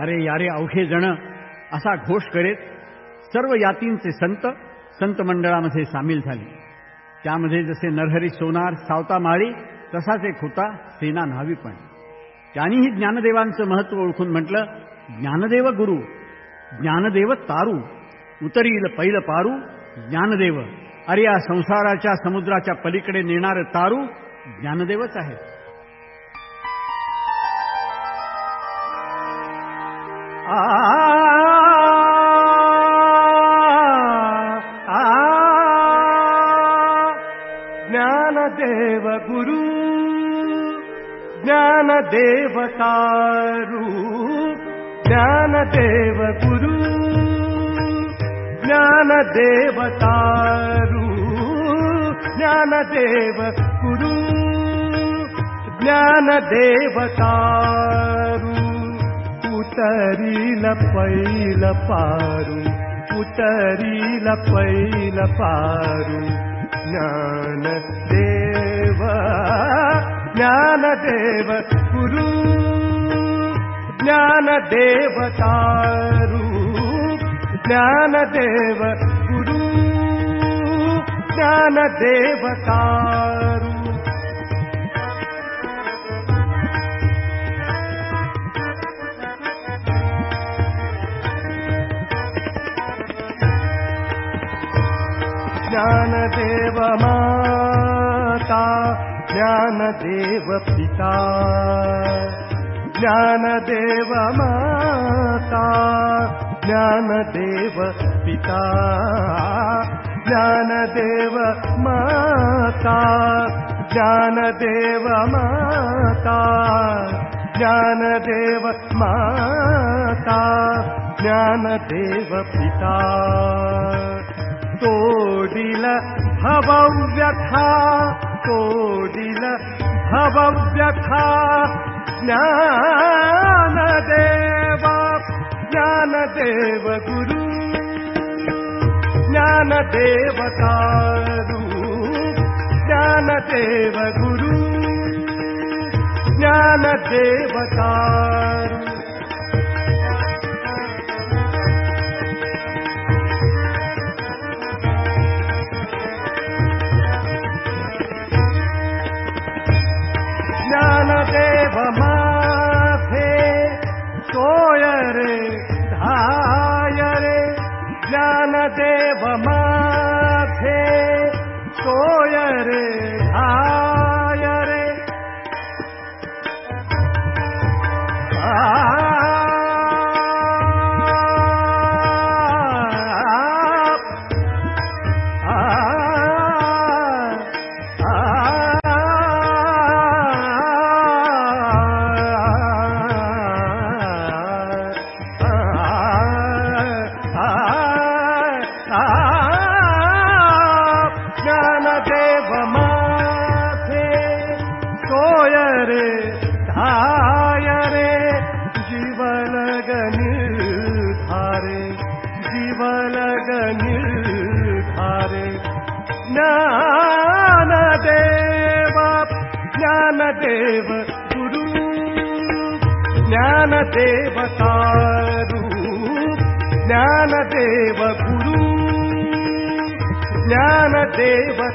यारे यारे अवघे जण असा घोष करीत सर्व यातींचे संत संत मंडळामध्ये सामील झाले. त्यामध्ये जसे नरहरी सोनार सावता माळी तसाच एक होता सेना न्हावी पण. त्यांनीही ज्ञानदेवांचं महत्त्व ओळखून म्हटलं ज्ञानदेव गुरु ज्ञानदेव तारू उतरील पैल पारू ज्ञानदेव अरे या संसाराच्या समुद्राच्या पलीकडे नेणार तारू ज्ञानदेवच आहे ज्ञानदेव गुरु ज्ञानदेवतारू ज्ञानदेव गुरु ज्ञानदेवतारू ज्ञानदेव गुरु ज्ञानदेवतारू उतरील पैल पारू उतरील पैल पारू ज्ञानदेव ज्ञानदेव गुरु ज्ञानदेवतारू ज्ञानदेव गुरु ज्ञानदेवतारू ज्ञानदेव माता ज्ञानदेव पिता ज्ञानदेव माता ज्ञानदेव पिता ज्ञानदेव माता ज्ञानदेव माता ज्ञानदेव माता ज्ञानदेव पिता तोडिल भवव्यथा तोडिल भवव्यथा ज्ञानदेव ज्ञानदेव गुरु ज्ञानदेवतारू ज्ञानदेव गुरु ज्ञानदेवतारू ज्ञानदेव ज्ञानदेव माथे सोय रे धाय रे जीवलगनिल धारे जीवलगनिल धारे ज्ञानदेव ज्ञानदेव गुरु ज्ञानदेवतारू ज्ञानदेव गुरु ज्ञानदेवतारू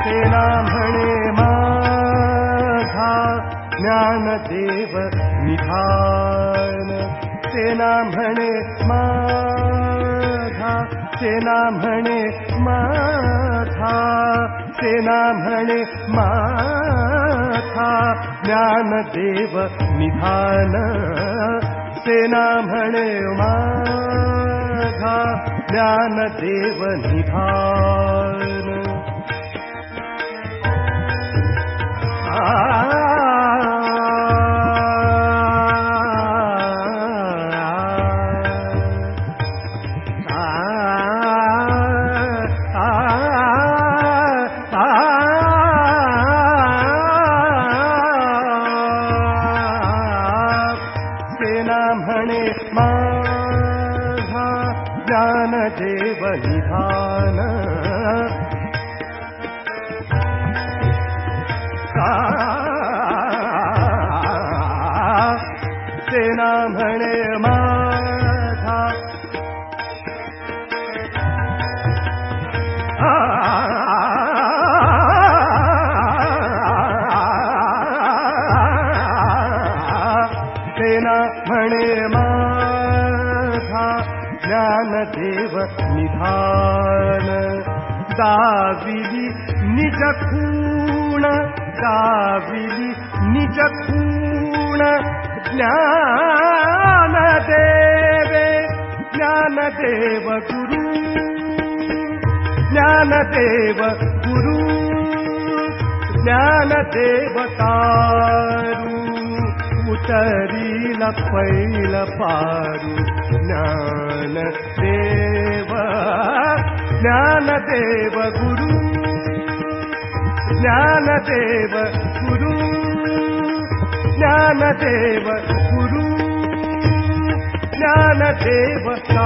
सेना म्हणे माझा ज्ञानदेव निधान। सेना म्हणे माझा सेना म्हणे माझा सेना म्हणे माझा ज्ञानदेव निधान। सेना म्हणे माझा ज्ञानदेव निधान म्हणे माझा ज्ञानदेव निधान सेना म्हणे दाविली निज दाविली निज खूण। ज्ञानदेवे ज्ञानदेव गुरु। ज्ञानदेव गुरु। ज्ञानदेवतारु उतरील पैल पारु। ज्ञानदेव ज्ञानदेव गुरु ज्ञानदेव गुरु ज्ञानदेव गुरु ज्ञानदेवतारु